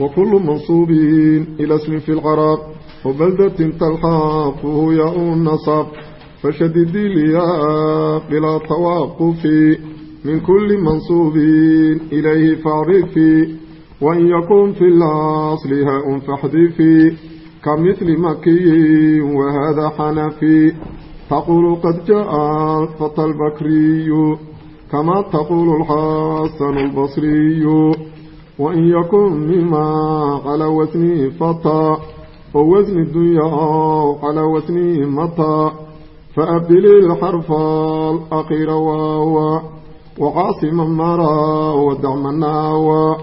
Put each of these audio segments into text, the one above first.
وكل منصوب إلى اسم في العرب وبلدة تلحقه ياء النصب فشدد الياء بلا توقف من كل منصوب إليه فاعرف وإن يكن في الأصل هاء فاحذف كمثل مكي وهذا حنفي تقول قد جاء الفتى البكري كما تقول الحسن البصري wain yakun mimaa calaa wasnihi fataa oo wasni dunyaa calaa wasnihi mataa faabdilii lxarfa alaakhiira waawa wacaasima maraa wadacmanaawa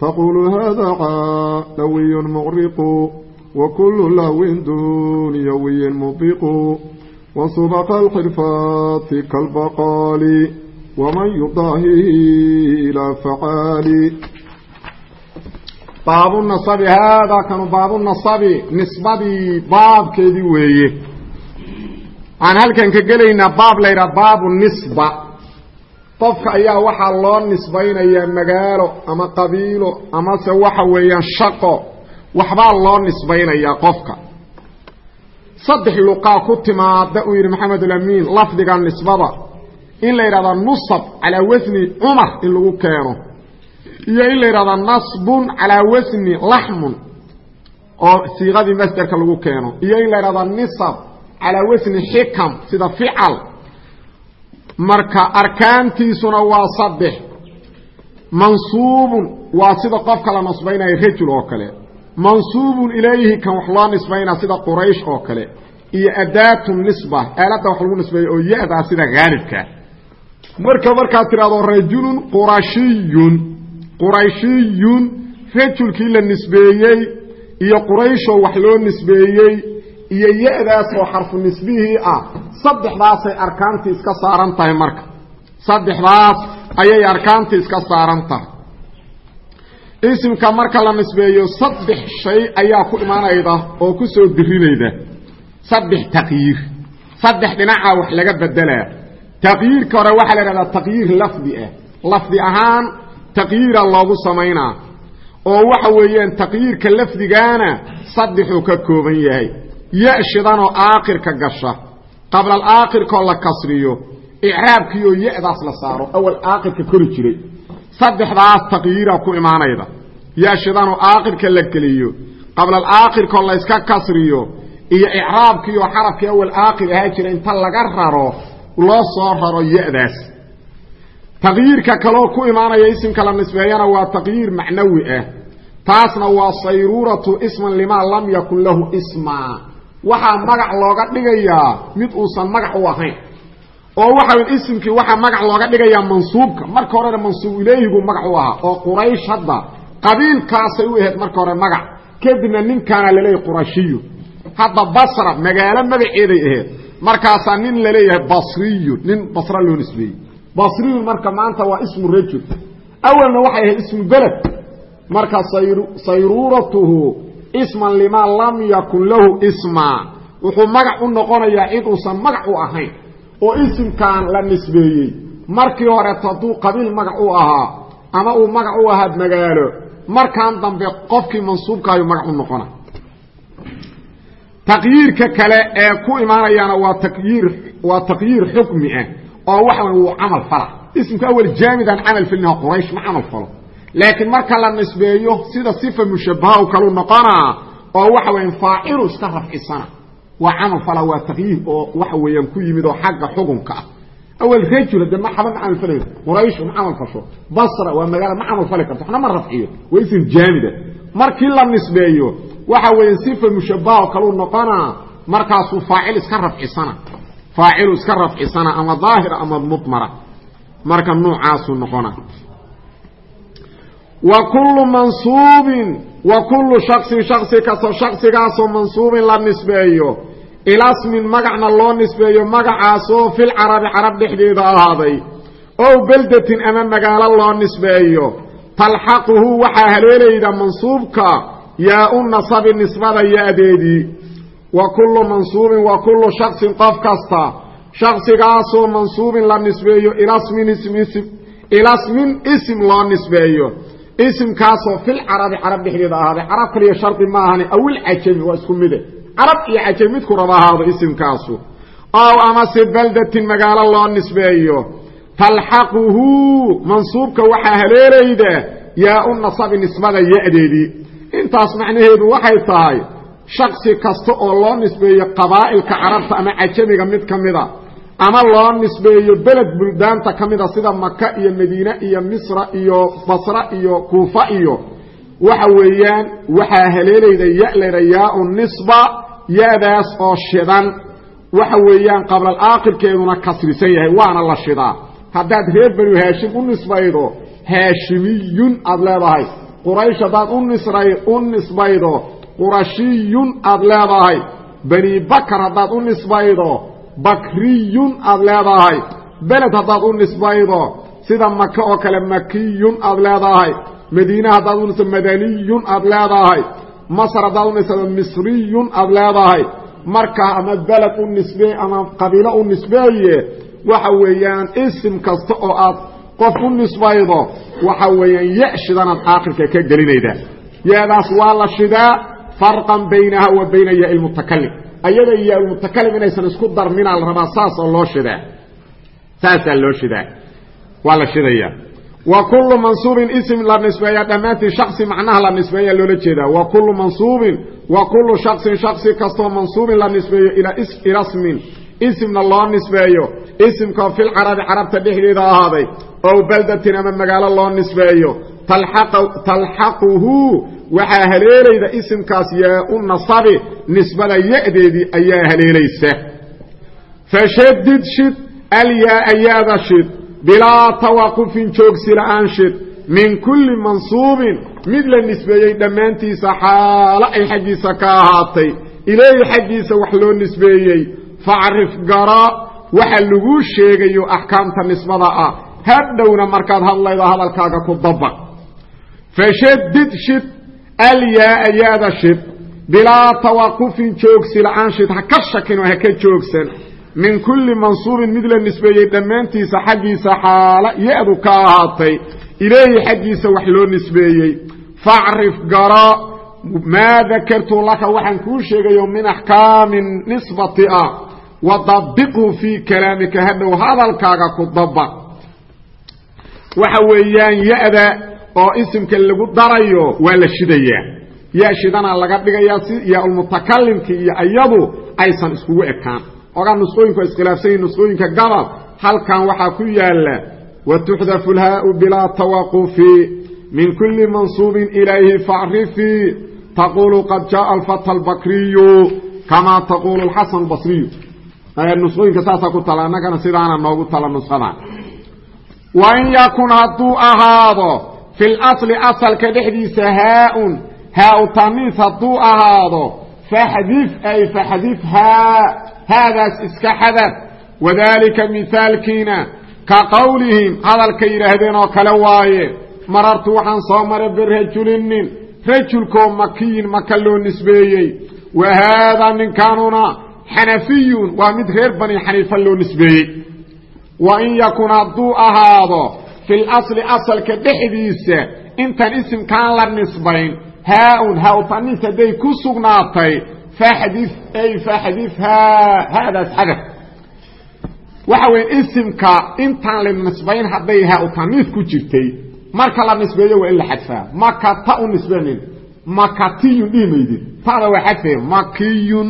taquulu haadaa cadawiyu muqriqu wakullu laawin dunyawiyin mubiqu wasubaqa alxirfaati kalbaqaali waman yudaahihi ilaa facaali baabu nasabi haadaa kanu baabu nasabi nisbadii baabkeedii weeye. Aan halkan ka gelaynaa baab la yidhaha baabu nisba. Qofka ayaa waxaa loo nisbaynayaa magaalo ama qabiilo amase waxa weeyaan shaqo waxbaa loo nisbaynayaa qofka. Saddex luqaa ku timaada uu yidhi maxamed ulamiin lafdiga nisbada in la yidhahda nusab calaa wasni cumar in lagu keeno iyo in la yidhahda nasbun calaa wasni laxmun oo siiqadii masderka lagu keeno. Iyo in la yidhahda nisab calaa wasni xikam sida fical marka arkaantiisuna waa saddex mansuubun waa sida qofka la nisbaynayo rajul oo kale. Mansuubun ilayhi kan wax loo nisbaynaa sida quraysh oo kale. Iyo adaatu nisba aaladda wax lagu nisbeeyo oo ya-daa sida haalibka marka markaad tidhahdo rajulun qurashiyun qurayshiyun rajulkii la nisbeeyey iyo qurayshoo wax loo nisbeeyey iyo ya-daas oo xarfu nisbihii ah saddexdaasay arkaantii iska saaran tahay marka. Saddexdaas ayay arkaantii iska saaran tahay. Isimka marka la nisbeeyo saddex shay ayaa ku imaanayda oo ku soo dirinayda saddex taqyiir. Saddex dhinacaa wax laga bedelaa. Taqyiirka hore waxaa la idhahdaa taqyiir lafdi ah. Lafdi ahaan taqyiira loogu samaynaa oo waxa weeyaan taqyiirka lafdigaana saddexuu ka kooban yahay. Ya-shidanoo aakirka gasha. Qabla alaakirkoo la kasriyo icraabkiioo ya-daas la saaro. Awal aakirka kori jiray. Saddexdaas taqyiira ku imaanayda. Ya-shidanoo aakirka la geliyo. Qabla alaakirkoo layska kasriyo iyo icraabkiioo xarafkii awal aakir ahaa jira inta laga raro loo soo raro ya-daas taqyiirka kaloo ku imaanaya isimka la nisbeeyana waa taqyiir macnawi ah. Taasna waa sayruuratu isman limaa lam yakun lahu ismaa waxaa magac looga dhigayaa mid uusan magac u ahayn. Oo waxa isimkii waxaa magac looga dhigayaa mansuubka. Marka horena mansuub ileyhigu magac u ahaa. Oo quraysh hadda qabiilkaasay u ahayd marka hore magac. Kadibna ninkaana la leeyahay qurashiyu. Hadda basra magaalo magaceeday ahayd. Markaasaa nin la leeyahay basriyu. Nin basra loo nisbeeyey basriyun marka maanta waa ismu rajul. Awalna waxay ahayd ismu beled marka sayruuratuhu isman limaa lam yakun lahu ismaa wuxuu magac u noqonayaa cid uusan magac u ahayn oo isimkan la nisbeeyey. Markii horeeto hadduu qabiil magac u ahaa ama uu magac u ahaa magaalo markan dambe qofkii mansuubkaayu magac u noqona. Taqyiirka kale ee ku imaanayaana waa taqyiir waa taqyiir xukmi ah oo waxa wuu camal fala. Ismka awal jaamidan camal filina quraysh ma camal falo. Laakiin marka la nisbeeyo sida sifa mushabaha kalu noqonaa oo waxa weya faacilu iska rafcisana. Waa camal fala waa taqyiir oo waxa weeyaan ku yimid oo xagga xukunka ah. Awal rajul de ma xaba ma camal falayo quraysh ma camal fasho. Basra waa magaalo ma camal fali karto. Waxna ma rafciyo. Waa ism jaamida. Markii la nisbeeyo waxa weya sifa mushabaha kalu noqonaa markaasuu faacil iska rafcisana faacilu iska rafcisana ama daahira ama mudmara. Marka nuucaasuu noqona. Wa kullu mansuubin wa kullu shaksin shaksi kastoo shaksigaasoo mansuubin la nisbeeyo. Ilasmin magacna loo nisbeeyo magacaasoo fil carabi carab dhexdeeda ahaaday. Ow beldatin ama magaalo loo nisbeeyo. Talxaquhu waxaa haleelayda mansuubka yaa u nasabi nisbada ya-deedii wa kullu mansuubin wa kullu shaksin qof kasta shaksigaasoo mansuubin la nisbeeyo ism ilasmin isim loo nisbeeyo. Isimkaasoo fil carabi carab dhexdeeda ahaaday carab kaliya shardi ma ahani awil cajami waa isku mide carab iyo cajami midku raba ahaado isimkaasu ow amase beldatin magaalo loo nisbeeyo. Talxaquhu mansuubka waxaa haleelayda yaa u nasabi nisbada ya-deedii intaas macnaheedu waxay tahay shaksi kasta oo loo nisbeeyo qabaa'ilka carabta ama cajamiga mid ka mida ama loo nisbeeyo beled buldaanta ka mida sida maka iyo madiine iyo misra iyo basra iyo kuufa iyo waxa weeyaan waxaa haleelayda ya-leda yaa-u nisba ya-daas oo shidan. Waxa weeyaan qablal aakhirkeeduna kasrisan yahay waana la shidaa. Haddaad reer banu haashim u nisbaydo haashimiyun aada leedahay. Quraysh haddaad u nisbaydo qurashiyun aada leedahay. Bani bakar haddaad u nisbaydo bakriyun aada leedahay. Beled haddaad u nisbaydo sida maka oo kale makiyun aada leedahay. Madiine haddaad u nisba madaniyun aada leedahay. Masr haddaad u nisbaydo misriyun aada leedahay. Markaa ama beled u nisbee ama qabiilo u nisbeeye waxa weeyaan isim kasta oo aad qof u nisbaydo waxa weeyaan ya shidanaad aakhirka ka gelinayda ya-daas waa la shidaa farqan baynaha wa bayna ya lmutakalim ayada iyo almutakalim inaysan isku darminaa la rabaa saasoo loo shidaa. Saasaa loo shidaa. Waa la shidaya. Wa kullu mansuubin ism la nisbeeya dhammaantii shaksi macnaha la nisbeeya loola jeedaa. Wa kullu mansuubin wa kullu shaksin shaksi kastoo mansuubin la nisbeeyo ila smin isimna loo nisbeeyo. Isimkao fil carabi carabta dhexdeeda ahaaday talxaquhu waxaa haleelayda isimkaas yaa u nasabi nisbada ya-deedii ayaa haleelaysa. Fashadid shid alyaa yaada shid bilaa tawaqufin joogsi la'aan shid min kulli mansuubin mid la nisbeeyey dhammaantiisa xaalo ay xaggiisa ka ahaatay ilayhi xaggiisa wax loo nisbeeyey. Facrif gara waxa laguu sheegayo axkaamta nisbada ah hadhowna markaad hadlaydo hadalkaaga ku dabaq fashadid shid alyaa yaada shid bilaa tawaqufin joogsi la'aan shid ha ka shakinoo ha ka joogsan min kulli mansuubin mid la nisbeeyey dhammaantiisa xaggiisa xaala ya-du ka ahaatay ilayhi xaggiisa wax loo nisbeeyey facrif gara maa dakartu laka waxaan kuu sheegayo min axkaami nisbati oo isimka lagu darayo waa la shidayaa. Ya shidana laga dhigayaa si yaa-ulmutakalimki iyo iyadu aysan iskugu ekaan. Ogaa nusqooyinku iskhilaafsan yihiin nusqooyinka gabal halkan waxaa ku yaalla watuxdafu lhaau bilaa tawaqufi min kuli mansuubin ilayhi facrifii taqulu qad jaءa alfata albakriyu kamaa taqulu xasan basriyu nusqooyinka saasaa ku tala annagana sidaana noogu tala nusqada wain yakun hadduu ahaado fi lasli asalka dhexdiisa haa-un haa-u taniis hadduu ahaado faxdif ay faxdif haa haadaas iska xadaf wadaalika mihaalkiina ka qowlihim hadalka yidhaahdeen oo kale waaye marartu waxaan soo maray birajulinin rajulkoo makiyin maka loo nisbeeyey wa haadaa ninkanuna xanafiyun waa mid reer bani xaniifa loo nisbeeyey wa yakun hadduu ahaado fil asli asalka dhexdiisa. Intaan isimkaan la nisbayn. Haa-un haa-u taniis hadday ku sugnaatay. Faxdif ay faxdif haa haadaas xadaf waxa weya isimka intaan la nisbayn hadday haa-u taniis ku jirtay. Marka la nisbeeyo waa in la xadfaa. Maka ta u nisbanin makatiyun dhihi maydid tada waa xadfee. Makiyun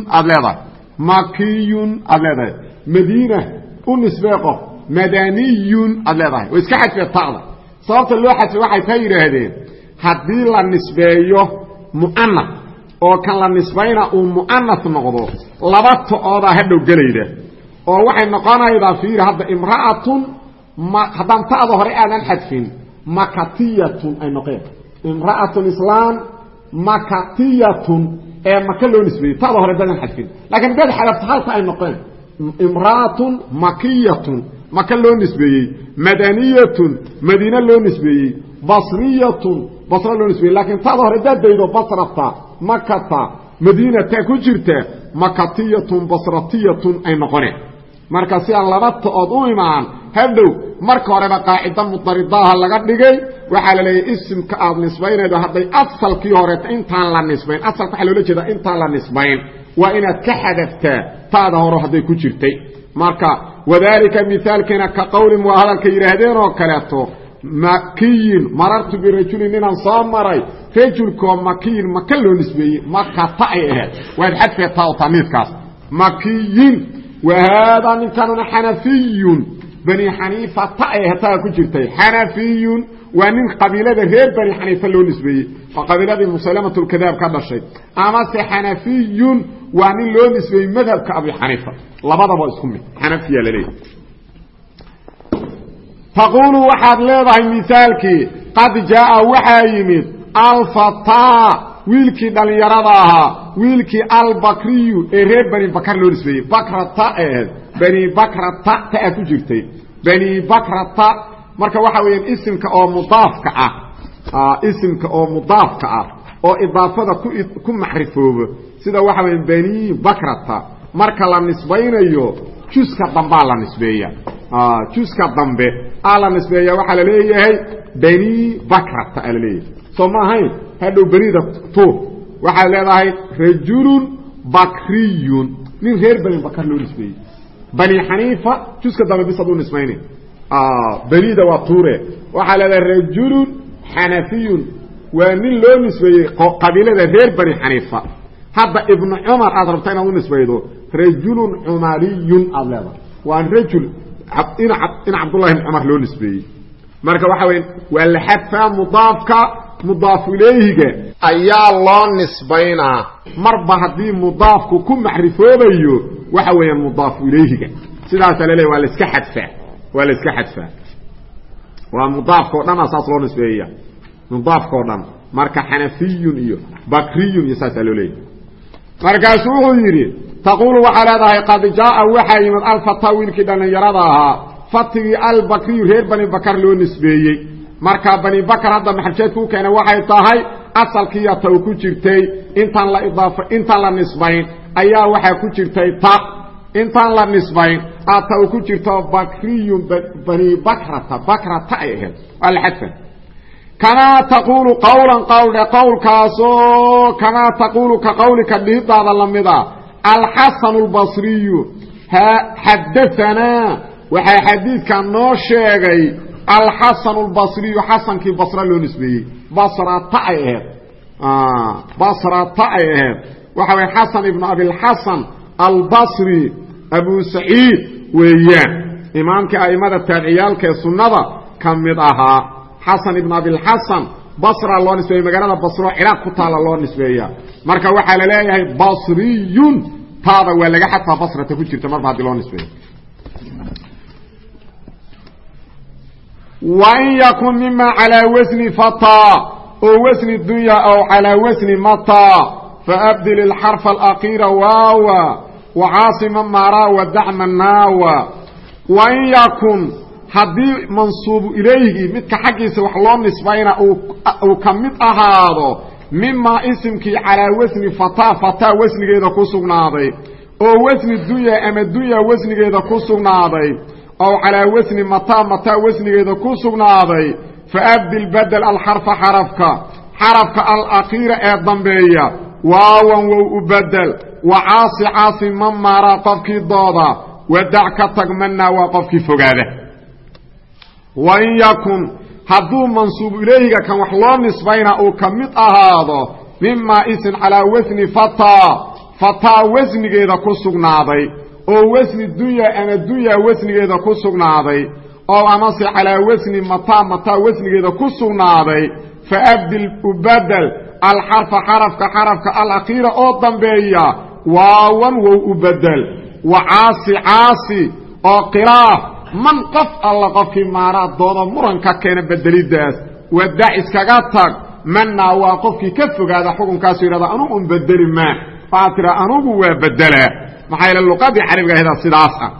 madaniyun aada leedahay. Way iska xadfee ta'da. Sababta loo xadfay waxay ka yidhaahdeen haddii la nisbeeyo mu'anaf oo kan la nisbayna uu mu'anaf noqdo laba to-oodaa hadhow gelayda oo waxay noqonaydaa fiiri hadda imra'atun haddaan ta'da hore aadan xadfin makatiyatun ay noqeen. Imra'atun islaan makatiyatun ee maka loo nisbeeyey. Tada hore dadan xadfin. Lakiin dad xadafta halka ay noqeen. Imra'atun makiyatun maka loo nisbeeyey. Madaniyatun madiine loo nisbeeyey. Basriyatun basra loo nisbeeyey. Lakiin tada hore dadaydo basrata makata madiinata ku jirta makatiyatun basratiyatun ay noqoneen. Marka si aan laba ta-ood u imaan hadhow marka horeba qaacida mudaridaaha laga dhigay waxaa la leeyahy isimka aad nisbaynaydo hadday asalkii horeeta intaan la nisbayn. Asalka waxaa loola jeedaa intaan la nisbayn. Waa inaad ka xadaftaa taada hore hadday ku jirtay marka wadaalika mihaalkiina ka qowlin waa hadalka yidhaahdeen oo kaleeto makiyin marartu birajulin ninaan soo maray rajulkoo makiyin maka loo nisbeeyey makata ay ahayd. Waad xadfeetaa oo tamiidkaas makiyin wa haadaa ninkanuna xanafiyun. Bani xaniifa ta ay ahayd taa ku jirtay. Xanafiyun waa nin qabiilada reer bani xaniifa loo nisbeeyey. Oo qabiiladii musalamatulkadaab ka dhashay. Amase xanafiyun waa nin loo nisbeeyey madhabka abi xaniifa. Labadaba isku mid. Xanafiya laleeyahy taquulu waxaad leedahay misaalkii qad jaaa waxaa yimid alfataa wiilkii dhallinyarada ahaa wiilkii albakriyu ee reer bani bakar loo nisbeeyey. Bakrata ku jirtay. Bani bakrata marka waxa weeyaan isimka oo mudaafka ah isimka oo mudaafka ah oo idaafada ku macrifoobo sida waxa weya bani bakrata marka la nisbaynayo juska dambaa la nisbeeya. Juska dambe aa la nisbeeya waxaa la leeyahay bani bakrata aa la leeyahay soo ma ahayn? Hadhow benida tuur waxaad leedahay rajulun bakriyun. Nin reer bani bakar loo nisbeeyey. Bani xaniifa juska dambe bis aduu nismayna benida waa tuure waxaa leedahay rajulun xanafiyun waa nin loo nisbeeyey qabiilada reer bani xaniifa hadda ibnu cumar aad rabta inaad u nisbaydo rajulun cumariyun aad leedahay waa rajul in cabdullahi ibn cumar loo nisbeeyey marka waxa weya waa la xadfaa mudaafka mudaafu ilayhiga ayaa loo nisbaynaa marba haddii mudaafku ku macrifoobayo waxa weeyaan mudaafu ilayhiga sidaasaa laleeya waa xadfaa waa la iska xadfaa. Waa mudaafkao dhan saas loo nisbeeya. Mudaafkao dhan marka xanafiyun iyo bakriyun iyo saasaa loo leeyahy markaasu wuxuu yidhi taquulu waxaa leedahay qad jaaa waxaa yimid alfataa dhallinyarada ahaa. Fatigii albakriyu reer bani bakar loo nisbeeyey. Marka bani bakar hadda maxalsheedku u keenay waxay tahay asalkiiya ta u ku jirtay intaan la intaan la nisbayn ayaa waxaa ku jirtay ta intaan la nisbayn aa ta u ku jirto bakriyun bani bakrata bakrata ay ahayd. Waa la xadfa kamaa taquulu qawlan qawldhe qowlkaasoo kamaa taquulu ka qawlika dhihidaada lamida alxasanu albasriyu xadaanaa waxaa xadiidkan noo sheegay alxasan albasriyu xasankii basra loo nisbeeyey. Basrata ay aheed basrata ay albasri abu saciid weeyaan imaamkii a'immada taabiciyaalka ee sunnada ka mid ahaa xasan ibn abilxasan basra loo nisbeeya magaalada basroo ciraaq ku taalla loo nisbeeya marka waxaa la leeyahay basriyun taada waa laga xataa basrata ku jirta marba haddii loo nisbeeyo. Wain yakun mima calaa wasni fataa oo wasni dunya aw calaa wasni mataa faabdil ilxarfa alaqiira waawa wacaasima maraa wadacma naawa. Wain yakun haddii mansuubu ilayhi midka xaggiisa wax loo nisbayna uu ka mid ahaado mimaa isimkii calaa wasni fataa fataa wasnigeeda ku sugnaaday oo wasni dunya ama dunya wasnigeeda ku sugnaaday ow calaa wasni mataa mataa wasnigeeda ku sugnaaday faabdil badel alxarfa xarafka xarafka alakiira ee dambeeya waawan wow u bedel. Wa caasi caasi man maaraa qofkii dooda. Wadac ka tag manaa waa qofkii fogaada. Wain yakun hadduu mansuubu ilayhiga kan wax loo nisbayna uu ka mid ahaado mimaa isin calaa wasni fataa fataa wasnigeeda ku sugnaaday oo wasni dunya ama dunya wasnigeeda ku sugnaaday oo amase calaa wasni mataa mataa wasnigeeda ku sugnaaday faabdil ubadel alxarfa xarafka xarafka alakiira oo dambeeya waawan wow u bedel. Wa caasi oo khilaaf man qof alla qofkii maaraa dooda muranka keena bedelidaas wadac iskaga tag. Manaa waa qofkii ka fogaada xukunkaasu yidhahda anugu un bedeli maa waxaad tiraa anugu waa bedelaa maxaa yaele luqadii carabiga ahadaa sidaas ah.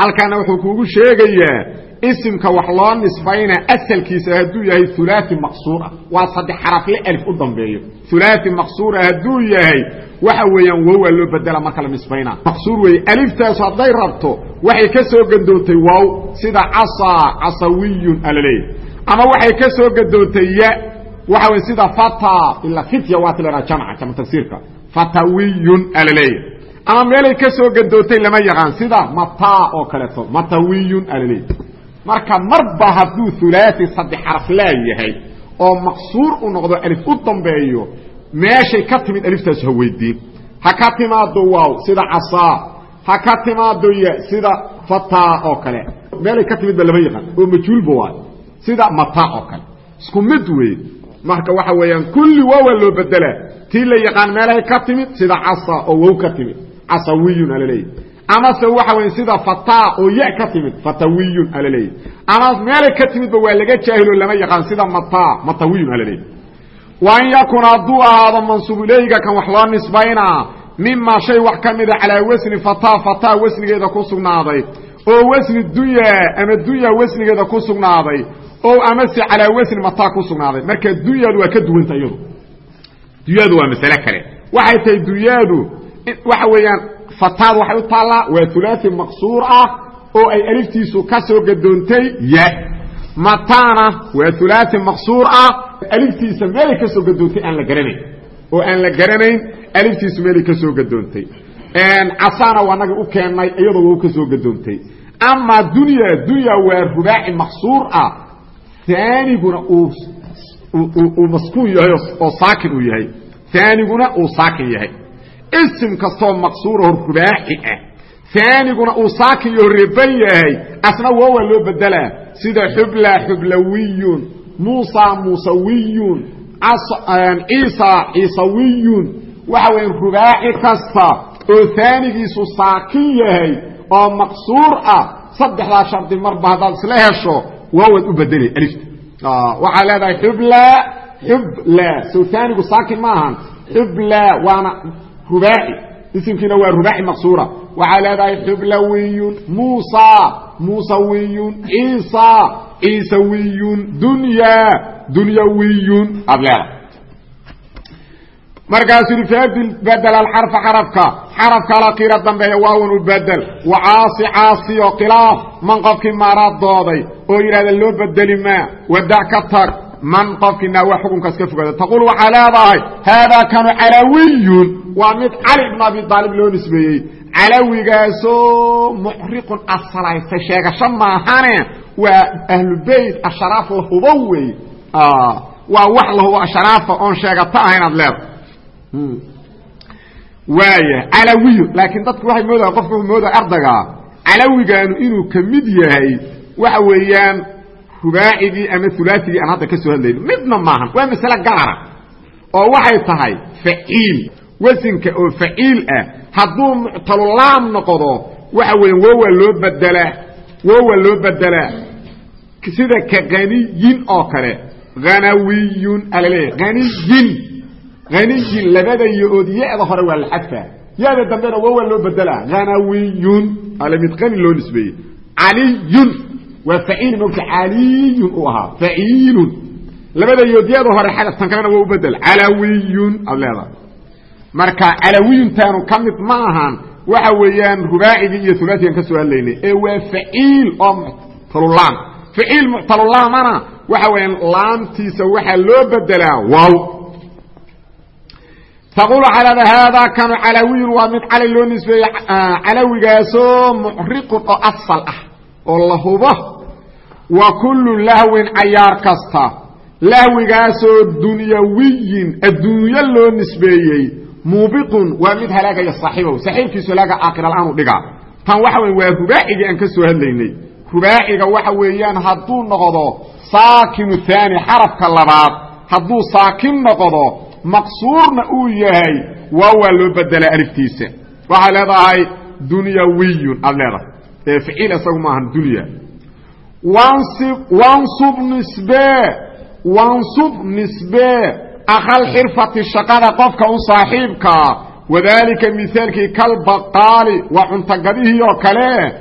Halkana wuxuu kuugu sheegayaa isimka wax loo nisbayna asalkiisa hadduu yahay ulaai maqsuur ah waa saddex xarafle alif u dambeeyo. Ulaai maqsuura hadduu yahay waxa weeyaan wowaa loo bedela marka la nisbayna maqsuur weeye aliftaasu hadday rabto waxay ka soo gadoontay wow sida casaa casawiyun alaleey ama waxay ka soo gadoontay ya waxa wey sida fata ila fitya waa tilahaa jamca jamc tagsiirka fatawiyun alaleey ama meelay ka soo gadoontay lama yaqaan sida mataa oo kaleeto matawiyun alaleey marka marba hadduu ulaai saddex xaraflaa yahay oo maqsuur u noqdo alif u dambeeyo meeshay ka timid aliftaas ha weydiin ha ka timaado waaw sida casaa ha ka timaado ya sida fataa oo kale. Meelay ka timidba lama yaqaan oo majhuulba waay sida mataa oo kale. Isku mid weeye marka waxa weeyaan kulli waawa loo bedelaa. Tii la yaqaan meelahay ka timid sida casa oo wow ka timid. Casawiyun alaleey amase waxa wey sida fata oo ya ka timid fatawiyun alaleey ama meelay ka timidba waa laga jaahilo lama yaqaan sida mata matawiyun alaleey wa an yakuna hadduu ahaado mansuub ileyga kan wax loo nisbaynaa mima shay wax ka mida calaa wasni fata fata wasnigeeda ku sugnaaday oo wasni dunya ama dunya wasnigeeda ku sugnaaday oo amase calaa wasni mata ku sugnaaday. Marka dunyadu waa ka duwanta iyadu. Dunyadu waa masale kale. Waxay tahay dunyadu waxa weeyaan fataad waxay u taallaa waa ulaai maqsuur ah oo ay aliftiisu ka soo gadoontay ya. Matana waa ulaai maqsuur ah aliftiisa meelay ka soo gadoontay aan la garanayn. Oo aan la garanayn aliftiisu meelay ka soo gadoontay. Casana waa naga u keennay iyadoo waa ka soo gadoontay. Ama dunya dunya waa rubaaci maqsuur ah. Aaniguna uu maskuun yahay oo saakin uu yahay. Aaniguna uu saakin yahay isim kastoo maqsuuraho rubaaxi ah. Aaniguna uu saakin iyo reban yahay asna woowa loo bedelaa sida xubla xublawiyun muusa muusawiyun ciisa ciisawiyun waxa weya rubaaxi kasta oo aanigiisu saakin yahay oo maqsuur ah saddexdaa shardi marba haddaad isla hesho waawaad u bedelay alifta waxaa leedahay xubla xubla. Sow aanigu saakin ma ahan. Xubla waana rubaaci isimkiina waa rubaaci maqsuura. Waxaa leedahay xublawiyun muusa muusawiyun ciisa ciisawiyun dunya dunyawiyun aad leedahay markaasuu yihi fabdil badel alxarfa xarafka xarafka alakiira dambeeya waawan u bedel wa caasi caasi oo khilaaf man qofkii maaraad dooday oo yidhahda loo bedeli maa wadac ka tag man qofkii naawa xukunkaas ka fogaada. Taquul waxaa leedahay haadaa kanu calawiyun. Waa mid cali ibn abi aalib loo nisbeeyey. Calawigaasoo muxriqun asalaysa sheegasho maahane waa ahlubeyt asharaaf la hubo wey waa wax la hubo asharaafa oon sheegato ah inaad leedahay. Waaya calawiyun laakiin dadku waxay moodaa qofka moodaa ardaygaa calawigaanu inuu ka mid yahay waxa weeyaan rubaacigii ama ulaaigii aan hadda ka soo hadlayno midna maahan. Waa masale gaara oo waxay tahay faciil. Wasinka oo faciil ah hadduu muctalulaam noqdo waxa weya wowa loo bedelaa wowa loo bedelaa sida ka haniyin oo kale hanawiyun alaleeya haniyin haniyin labada yo-ood ya-da hore waa la xadfaa. Ya-da dambena wowa loo bedelaa hanawiyun ale mid qani loo nisbeeyey. Caliyun waa faciil mogta caliyun uu ahaa. Faciilun labada yoodyada hore xadaf tan kalena waa u bedel. Calawiyun aad leedahay. Marka calawiyuntaanu ka mid ma ahan waxa weeyaan rubaacigii iyo ulaasigan ka soo hadlaynay ee waa faciil oo muctalulaam faciil muctalulaamana waxa weeyaan laamtiisa waxaa loo bedelaa. Waaw. Taqul waxaa leeda haadaa kanu calawiyun waa mid cali loo nisbeeyey calawigaasoo muxriqun oo asal ah oo la hubo wa kullu lahwin cayaar kasta. Lahwigaasoo dunyawiyin adduunyo loo nisbeeyey muubiqun waa mid halaagaya saaxiibow saaxiibkiisu halaaga aakhiral'aanu dhigaa. Tan waxa weya waa rubaacigii aan ka soo hadlaynay. Rubaaciga waxa weeyaan hadduu noqdo saakinu haani xarafka labaad. Hadduu saakin noqdo maqsuurna uu yahay waa waa loo bedelaa aliftiisa waxaa leedahay dunyawiyun aad leedahay. Ficiil isagu maahan dunya wansib nisbe wansub nisbee akhalxirfati shaqada qofka u saaxiibkaa wadaalika mihaalkii kalbaqaali waa cuntagadihii oo kale.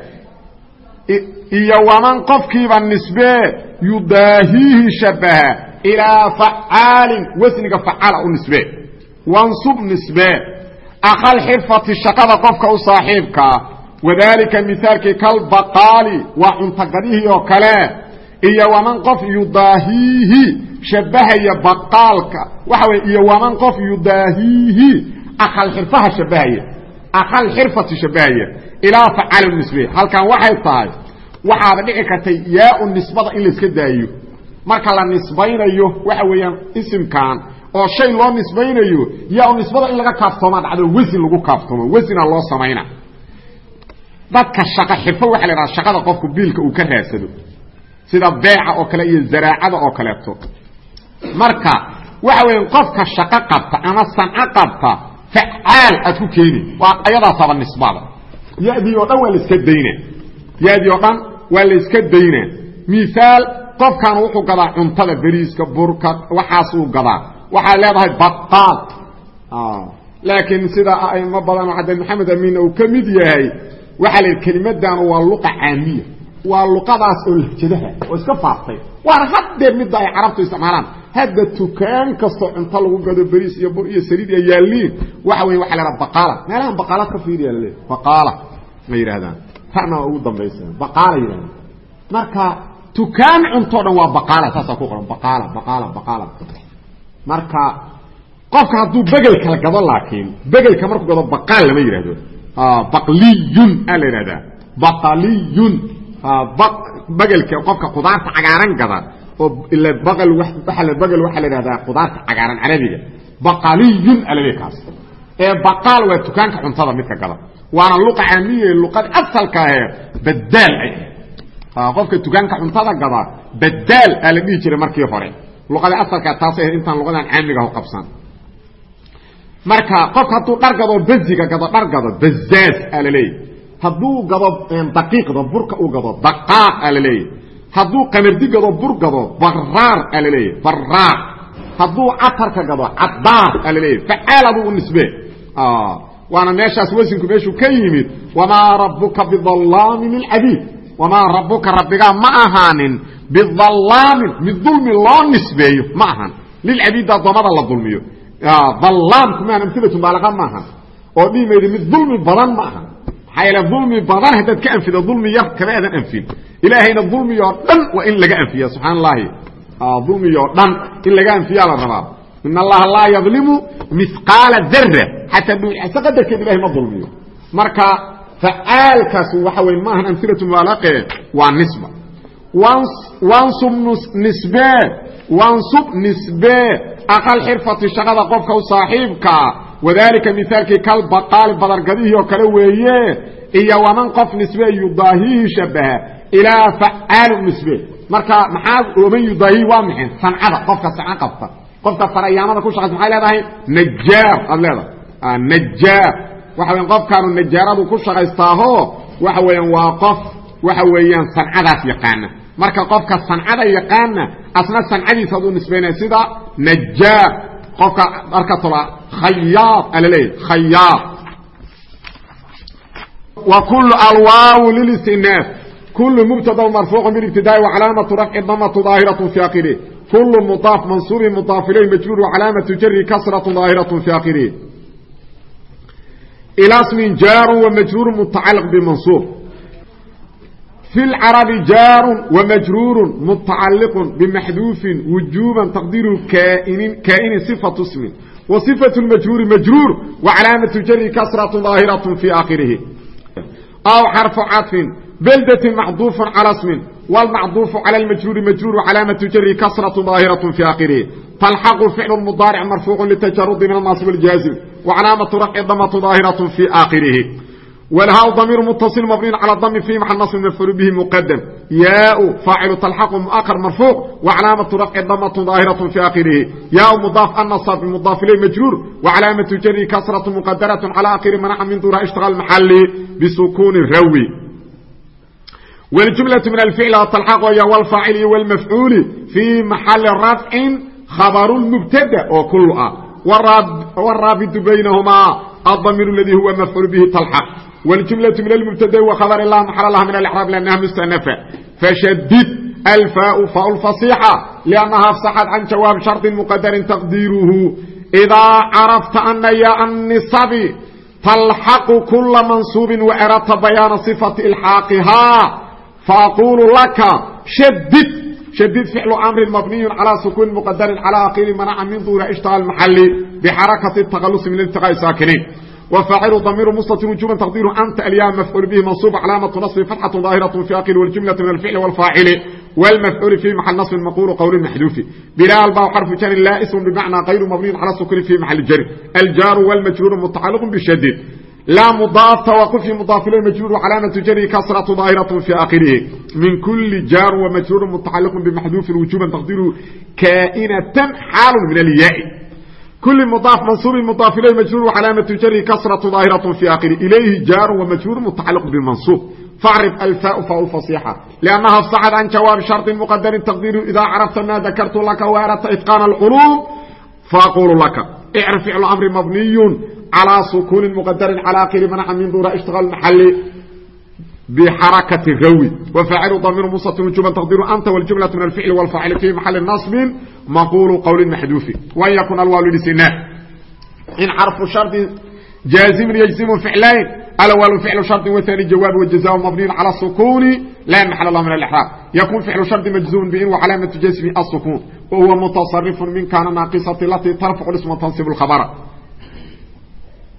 Iyo waman qofkiiba nisbee yudaahiihi shabaha ilaa facaalin wasniga facaala u nisbee wansub nisbee akhalxirfati shaqada qofka u saaxiibkaa wadaalika mihaalkii kalbaqaali waa cuntagadihii oo kale iyo waman qof yudaahiihi shabahaya baqaalka waxa wey iyo waman qof yudaahiihi akal xirfaha shabahaya akal xirfati shabahaya ilaa facaal nisbe halkan waxay tahay waxaaba dhici kartay yaa-u nisbada in layska daayo marka la nisbaynayo waxa weeyaan isimkan oo shay loo nisbaynayo yaa-u nisbada in laga kaaftoomaa dhacdo wesin lagu kaaftoomo wesina loo samayna dadka shaqa xirfo waxa la idhaha shaqada qofku biilka uu ka raadsado sida beeca oo kale iyo zaraacada oo kaleeto. Marka waxa weya qofka shaqo qabta ama sanco qabta facaal aad ku keeni waa ayadaasaba nisbada yadii oo dhan waa laiska dayna yadii oo dhan waa la iska dayna miaal qofkan wuxuu gadaa cuntada beriiska burka waxaasuu gadaa. Waxaad leedahay baqaal laakiin sida aimo badan oo cabdil maxamed amiinna uu ka mid yahay waxaa la kelimadan waa luqa caamiya. Waa luqadaas oo lahjadaha oo iska faaftay waana haddee midda ay carabtu isticmaalaan. Hadda tukaan kastoo cunto lagu gado beriis iyo bur iyo saliid iyo yaaliin. Waxa wey waxa la haha baqaala. Meelahan baqaalaad ka fiiriya laleey baqaala ma yidhahdaan tana waa ugu dambaysa baqaala yidhahdaan marka tukaan cuntoo dhan waa baqaala. Saasaa ku qoran. Baqaala baqaala baqaala. Marka qofka hadduu begel kala gado laakiin begelka markuu gado baqaal lama yidhahdo baqliyun aa la yidhahdaa baqaliyun begelka qofka kudaarta cagaaran gada oo ila baqal waxa baqal waxaa la yidhahdaa kudaarta cagaaran carabiga baqaliyun alale kaas ee baqaal waa dukaanka cuntada midka gada waana luqa caamiye luqada asalka ahe badaal ay qofka dukaanka cuntada gada badaal aa la dhihi jiray markii hore luqada asalka taas ahayd intaan luqadan caamiga ho qabsan marka qofka hadduu dhar gado baziga gado dhar gado bazaaz aa la leeyahy hadduu gado daqiiqda burka u gado daqaaq aa la leeyahy hadduu qamardi gado bur gado baraar aa la leeyahy baraar hadduu catarka gado cadaar aa la leeyahy facaal aduu u nisbe. Waana meeshaas wasinku meeshuu ka yimid wamaa rabuka bidallaamin lilcabiid wamaa rabuka rabbigaa ma ahaanin bidallaamin mid dulmi loo nisbeeyo ma ahan. Lilcabiidda addoommada la dulmiyo dallaamku maan amilatu baalaqa maaha. Oo dhihi mayda mid dulmi badan ma aha maxaa yeele dulmi badan haddaad ka anfido dulmi yar kama aadan anfin. Ilaahayna dulmiyoo dhan waa in laga anfiya subxaan allahi dulmiyoo dhan in laga anfiyaa la rabaa. In allaha laa yadlimu mihqaala dara xataa dhuucasa qadarkeed ilahay ma dulmiyo. Marka facaalkaas waxa wey maahan amilatu mubaalaqe waa nisba. Wansub nisbe wansub nisbe aqal xirfati shaqada qofka u saaxiibkaa wadaalika mihaalkii kalbaqaali badargadihii oo kale weeye iyo waman qof nisbe yudaahihi shabaha ilaa facaal nisbe marka maxaa man yudaahihi waa maxay sancada qofka sanco qabta qofka farayaamada ku shaqaysa maxay leedahay najaar aad leedahay najaar waxa weyan qofkaanu najaaradu ku shaqaystaaho waxa weeyaan waa qof waxa weeyaan sancadaas yaqaana marka qofka sancada yaqaana asna sancadiisa aduu nisbayna sida najaa qofka dharka tola khayaad alaleeya khayaad wa kulu alwaawu lilistinaaf kulu mubtada marfuuqu bilibtidaa'i wacalaamatu rafci damatu daahiratu fi akhirih kulu mudaaf mansuubin mudaaf ilayh majruur wacalaamatu jari kasratu daahiratu fi akhirih ila smin jaaru wa majruuru mutacaliq bimansuub في الcرب jاar وmجrوr متacalq بمxdوف وuجوبا تقديr kاn صفة اسم وصفة المجrور مجrوr وعلاaمة jر كسرة ظاaهرة في آkخرiه أو xرف caطف بلدة مcضوف على اسم والمcضوف على المجrور مجrور وعلاaمة jر كسرة ظاaهرة في آkخرiه تلحق فعل مضارع مرفوع للتجرد من الناصب الجازم وعلاaمة رفع ضمة ظاaهرة في آkخرiه wlhaa damiir mutaصil mabniin calى dami fi maal naصb mafcuul bihi mqadam yaa faacilu talxaqu muakar marfuuq wacalaamatu rafci damatun daahiraة fi akhirihi yaa mudaaf anasab mudaaf ilay majruur wacalaamatu jari kasraة muqadaraة calى akhiri manaca min duura ishtiqal maxali bisukuuni rawi wاljumlaة min alficl talxaqoya wاlfaacili wاlmafcuuli fii maxali rafcin khabr mubtada oo kul ah wraabitu baynahumaa adamiir اladii huwa mafcuul bihi talxaq wاljumlaة min almubtada wkhabr la maxal lah min alxraab lanaha mustanafa fashadid alfaau faa fasixa lأnnaha afsaxat can jawaab sharطi mqadarin taqdiiruhu إidaa carafta ana ya الnisabi talxaqu kula mansuubi waeradta bayaana صifati ilxaaqihaa faaqulu laka shadid shadid ficlu amrin mabniyu calى sukuuni mqadarin calى akhiri manaca min duura ishtaha maxali bxarakati التaqalusi min iltiqاءi saakiniin وفاaciل ضمير msتر وجوبا تقدير أnت اليا مفعول به منصوب cلاaمة نصب فتحة ظاaهرة في أkل والجملة من الفعل والفاaعل والمفعول في محل نصب مقول qول محذوف بلال ba xرف jر لا اسم بمعنى غير مبني على السكن في محل جر الجار والمجرور متعلق بشديد لا مضاف توقف مضاف إليه مجرور علامة جره كسرة ظاهرة في آخره من كل جار ومجرور متعلق بمحذوف وجوبا تقديره كائنة حال من الياء كل مضاف منصوب مضاف إليه مجرور وعلامة جره كسرة ظاهرة في آخره إليه جار ومجرور متعلق بالمنصوب فاعرف الفاء فاء فصيحة لأنها افصحت عن جواب شرط مقدر تقدير إذا عرفت ما ذكرت لك وأردت إتقان الحروف فأقول لك اعرف فعل أمر مبني على سكون مقدر على آخر منع من دور اشتغل المحل بحركة الروي وفاعل ضمير مستتر وجوبا تقدير أنت والجملة maqulu qawli maxduufi wan yakun al lu yihi sinaan in carfu shardi jaazimun yajzimu ficlayn alawaalu ficlu shardi waani jawaab wajazaa mabniyun cala sukuni laa maxal lah min alixraab yakun ficlu shardi majzuumun bi wa calaamatu jasmi asukun wa huwa mutasarifun min kana naaqisati latii tarfacu isma tansibu lkhabara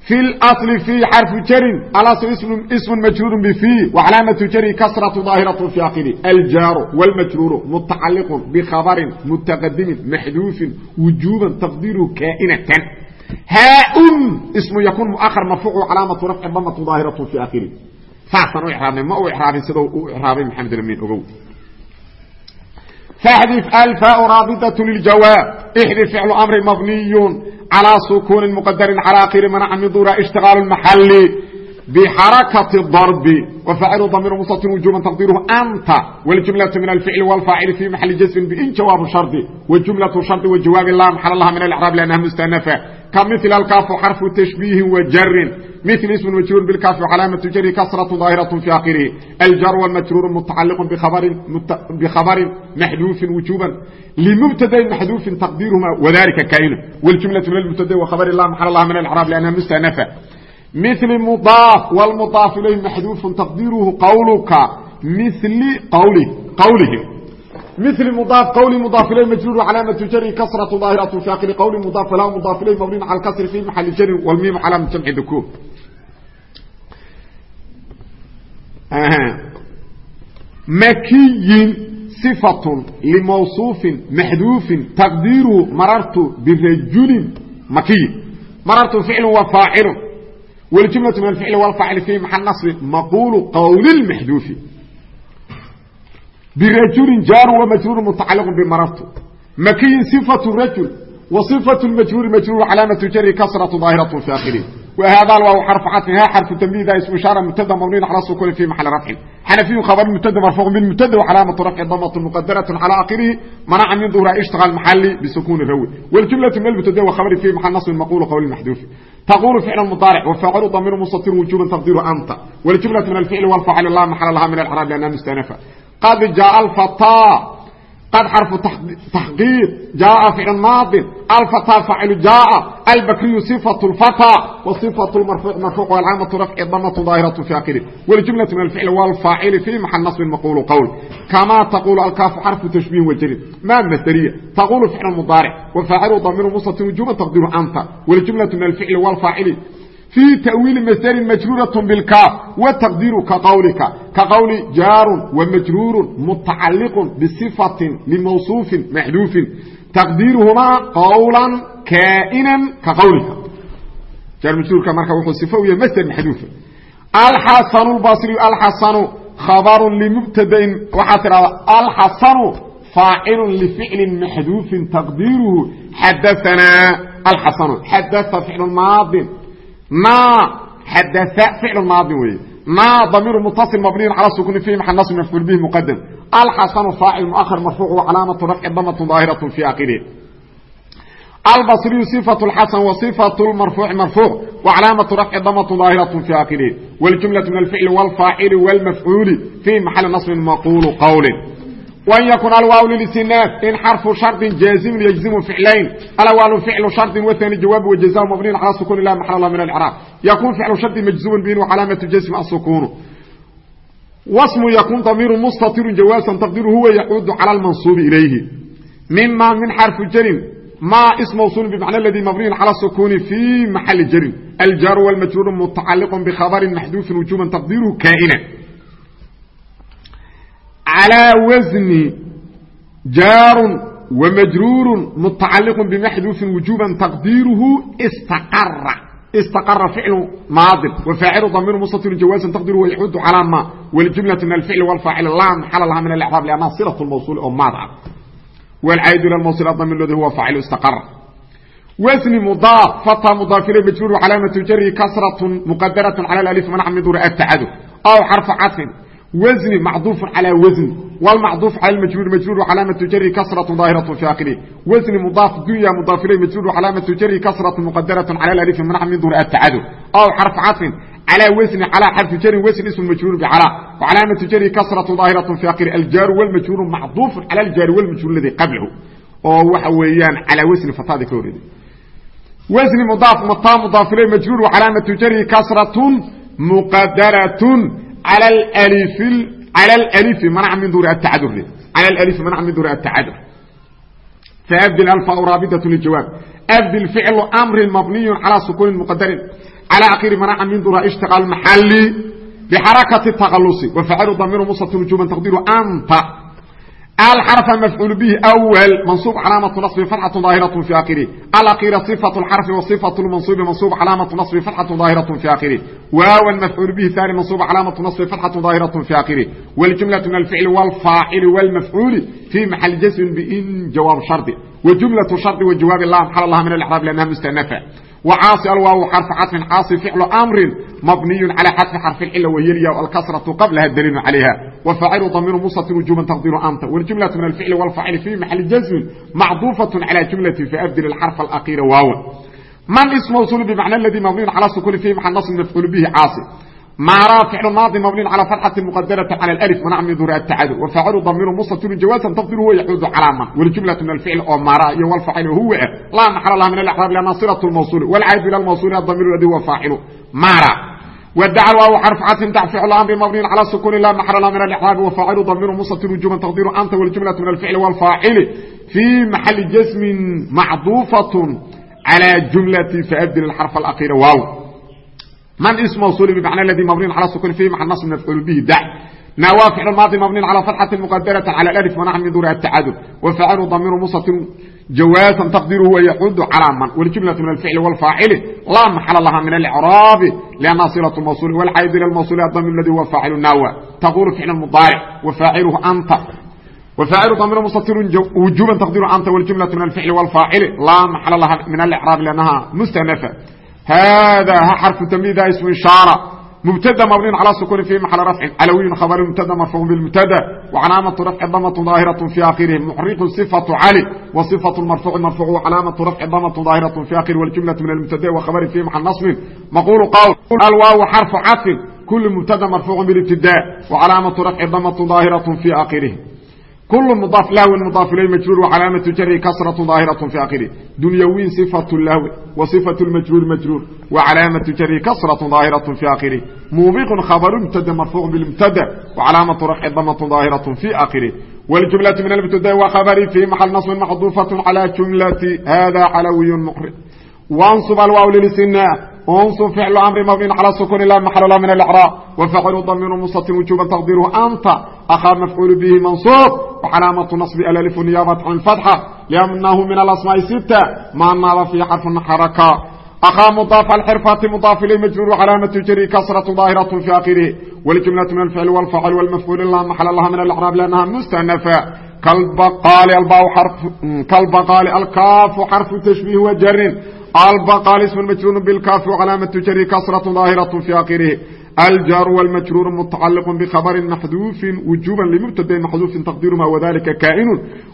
في الأصل في حرف جر الأصل اسم, اسم مجرور بفي وعلامة جر كسرة ظاهرة في آخره الجار والمجرور متعلق بخبر متقدم محذوف وجوبا تقديره كائنة هاء اسم يكون مؤخر مرفوع علامة رفع ضمة ظاهرة في آخره فاحسن إعراب ما هو إعراب سيدو إعراب محمد المين أقول فاحذف الفاء رابطة للجواب احذف فعل أمر مبني على سكون مقدر على آخر منع من ظهور اشتغال المحل بحركة الضرب وفاعل ضمير مستتر وجوبا تقديره أنت والجملة من الفعل والفاعل في محل جزم بإن جواب شرط والجملة شرط والجواب لا محل الله من الإعراب لأنها مستأنفة كمثل الكاف حرف تشبيه وجر مثل اسم مجرور بالكاف وعلامة جر كسرة ظاهرة في آخره الجر والمجرور متعلق بخبر مت... بخبر محذوف وجوبا لمبتدا محذوف تقديرهما وذلك كائن والجملة من المبتدا وخبر الله محل الله من الإعراب لأنها مستأنفة مثل مضاف والمضاف إليه محذوف تقديره قولك مثل قوله قوله مثل مضاف قول مضاف إليه مجرور وعلامة جر كسرة ظاهرة في آخر قول مضاف له مضاف إليه مبني على الكسر في محل جر والميم علامة جمع ذكور أه. مكي صفة لموصوف محذوف تقديره مررت برجل مكي مررت فعل وفاعل والجملة من الفعل والفاعل في محل نصب مقول قول المحذوف برجل جار ومجرور متعلق بمررت مكي صفة الرجل وصفة المجرور مجرور علامة جر كسرة ظاهرة في آخره وهذا الواو حرف عطفها حرف تنبيه اسم إشارة مبتدا مبني على السكون في محل رفع حنفي خبر مبتدا مرفوع من مبتدا وعلامة رفع ضمة مقدرة على آخره منع من ظهور اشتغل محلي بسكون الروي والجملة من المبتدا وخبر في محل نصب المقول قول المحذوف تقول فعل المضارع وفعل ضمير مستتر وجوبا تقدير أنت والجملة من الفعل والفاعل الله محل لها من الإعراب لأنها مستأنفة قد جاء الفتى ad xarfu taxqiiq jaaa ficl maadin alfataa facilu jaaa albakriyu sifat اfataa wasifat marfuuc marfuuc alcaamatu rafci damatu daahiratu fi aqili wljumlatu min alficl wlfaacili fii maxal nasbin maqulu qowl kamaa taqulu alkaafu xarfu tashbiihin wajarin maa masderiya taqulu ficl mudaaric wafaacilu damiru musati wujuuban taqdiru anta wljumlatu min alficl wlfaacili في تأويل مصدر مجرورة بالكاف والتقدير كقولك كقول جار ومجرور متعلق بصفة لموصوف محذوف تقديرهما قولا كائنا كقولك جار مجرور كمركب وحو صفة وهي مصدر محذوف الحسن البصري الحسن خبر لمبتدا وحتى الحسن فاعل لفعل محذوف تقديره حدثنا الحسن حدث فعل ماض ما حدث فعل ماضي وي naa damiiru mutaصil mabniyu calى sukuni fi maal naصb mafcuul bihi mqadam alxasanu faacil muahar marfuuc wacalaamatu rafci damat daahiraة fi akhirih albصriyu صifaة اxasan وصifaة marfuuci marfuuc وcalaamaةu rafci damt ظaahiraة fi akhirih wاljumlaة min alficli wاlfaacili wاlmafcuuli fii maxali naصbin maqulu qowli wn ykun alwaaw lilsinaaf in xarfu sharطi jaazimin yجzimu ficlayn alawaalu ficlu sharطi wani jawaab wjaza mabniyn calى sukun lah maxal lah min اlcraab yakun ficlu sharطi majzuman bin wcalaamaةu jasmi asukunu wasmu yakun damiiru mustatiru jawaasan taqdiru huwa yacuudu calى اlmansuubi ilayhi mima min xarfu jarin ma sm mawsul bmacna ladii mabniyu calى sukuni fi maxali jarin aljaaru wاlmajruuru mutacaliq bkhabri maxduufin wujuban taqdiruhu kaa'ina calىa wasni jaarun wamajruuru mutacaliq bmaxduufin wujuban taqdiruhu istaqara istaqara ficlu maadin wafaacilu damiru mustatiru jawaasan taqdiruhu yaxudu calىa ma wاljumlaة min alficli wاlfaacil laa maxala laha min alcraab lannaha silaة mawsul oo maad ah wlcayd il mawsil damilooda huwa faacilu istaqara wasni mudaaf fata mudaaf ilay majruuru calaamatu jari kasratun muqadaratun cala alif manac min dura atacadu aw xarfu cadfin wasni macduufun calaa wasni wlmacduuf cala majruur majruuru calaamatu jari kasratu daahiratu fi akhirih wasni mudaaf dunya mudaaf ilay majruuru calaamatu jari kasratu muqadaratun cala alif manac min dura atacadu aw xarfu cadfin على wسن على xرف jr wسن اسم مجrور بعlى وcلاaمة jr كسرة ظاahiرة في akhر الjاar والmجrور مcطوف عalى الjاar والmجrور اladي qabلhu oo waxa weeyaan عalى wسن فtada ka horeeday wسن مضاaف mta مضاaف iليه مجrور وcلاaمة jr كسرة bdl mri mbniy alى skuni mqadrin alى akiri mnca min dura ishtiqa maali bxarakati taqalusi wafaclu damiru musa nujuman taqdiru anta alxarfa mafcuul bihi awal mansuub calaamatu naصbi fatxatu daahiratu fi akhirih alakira صifatu اlxarfi waصifatu lmansuubi mansuub calaamatu naصbi fatxatu daahiratu fi akhirih waawan mafcuul bihi tani mansuub calaamatu naصbi fatxatu daahiratu fi akhirih wاljumlaة min alficli wاlfaacili wاlmafcuuli fi maxali jasmin bin jawaab shardi wjumlaة shardi wajawaabi la maxal laha min اlcraab lannaha mustanafa وcاaص alwaaw xرف caطفi cاaصi فicل أمri مبنiي عalى xadفi xرف الcl وhyly الkسرة qبلha dliil عalayha وفاacل ضمير msط وuجوبا تقدير أnت والجuملة من الفعل والفاacل في محل جزم معطوفة عalى جuملة فأbdل الxرف الأkير waaw mن اسم موصول بمعنى الذي مبني على سكون في محل نصب مفعول به cاaصي mاrا فعل ماضي مبني على فتحة مقدرة على الألف منع من dur التعد وفاacل ضمير مستر جواaزا تقدر هو يحuud cلاaمة والجuملة من الفعل oo mاrا iyo والفاacل هو لا محل لha من الأعراب لأنha صلة الموصول والعاaد إلى الموصول الضمير الذي هو فاacل mاrا ودع الواو حرف عطف تع فعل أمر مبني على السكون لا محل لha من الإعراب وفاacل ضمير مستر وجوبا تقدير أنت والجuملة من الفعل والفاacل في محل جسم معطوفة على جuملة mن اسم موصول بمعنى الذي مبني على سكون فيه محل نصب مفعول به دع نوا فعل ماضي مبني على فتحة مقدرة على الألف منع من دور التعادل وفعل ضمير مستتر جوازا تقديره يحد على من والجملة من الفعل والفاعل لا محل لها من الإعراب لأنها صلة الموصول والعيد إلى الموصول الضمير الذي هو فاعل النوى تقول فعل المضارع وفاعله أنت وفاعل ضمير مستتر وجوبا تقدير أنت والجملة من الفعل والفاعل لا محل لها من الإعراب لأنها مستنفة hada ha xarfu tamliida ismu ishaara mubtada mabniin calaa sukuuni fii maxali rafcin calawiyin khabari mubtada marfuucun bilmubtada wacalaamatu rafci damatu daahiratu fii akhirih muxriqu sifatu cali wa sifatu marfuuci marfuucu calaamatu rafci damatu daahiratu fii akhirih waljumlatu min almubtada wakhabari fii maxal nasbin maqulu qowl alwaawu xarfu cadfin kulu mubtada marfuucun bilibtidaa wacalaamatu rafci damatu daahiratu fii akhirih لهو مضاف إليه مجرور وعلامة جره كسرة ظاهرة في آخره دنيوي صفة اللهو وصفة المجرور مجرور وعلامة جره كسرة ظاهرة في آخره موبق خبر مبتدا مرفوع بالمبتدا وعلامة رفع ضمة ظاهرة في آخره والجملة من المبتدا وخبر في محل نصب محذوفة على جملة هذا علوي مقرئ وانصب الواو للسناء انصب فعل امر مبني على السكون لا محل له من الاعراب وفعل ضمير مستتر وجوبا تقديره انت اخا مفعول به منصوب وعلامة نصب الالف نيابة عن فتحة لأنه من الأسماء ستة ما ناب في حرف حركة أخا مضاف الحرفة مضاف إليه مجرور علامة جري كسرة ظاهرة في آخره والجملة من الفعل والفعل والمفعول لا محل لها من الإعراب لأنها مستأنفة كالبقال الباء حرف كالبقال الكاف حرف تشبيه وجر البقال اسم مجرور بالكاف وعلامة جري كسرة ظاهرة في آخره الجار والمجرور متعلق بخبر محذوف وجوبا لمبتدا محذوف تقديرهما وذلك كائن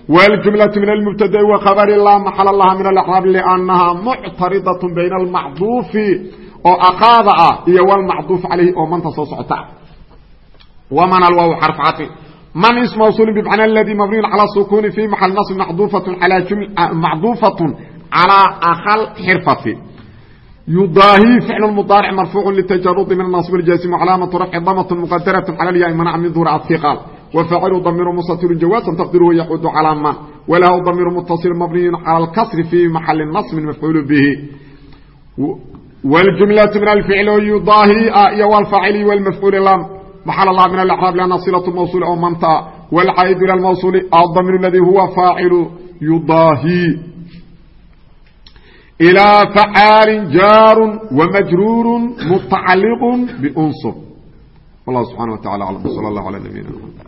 والجملة من المبتدا وخبر لا محل الله من الأحراب لأنها معترضة بين المعذوف oo أقاada ah iyo والمعذوف عليه oo manta soo socota ومن الواو حرف عطف من اسم موصول بمعنى الذي مبني على السكون في محل نصب محذوفة على جمل معذوفة على أخل حرفة يضاهي فعل مضارع مرفوع للتجرد من النصب الجاسم وعلامة رفع ضمة مقدرة على الياء منع من ظهور الثقال وفاعل ضمير مستتر جوازا تقديره يعود على من وله ضمير متصل مبني على الكسر في محل نصب مفعول به والجملة من الفعل يضاهي والفاعل والمفعول لم محل الله من الأعراب لأن صلة الموصول أو منطقة والعيد إلى الموصول الضمير الذي هو فاعل يضاهي إلى فعال جار ومجرور متعلق بأنصب والله سبحانه وتعالى أعلم صلى الله على نبينا محمد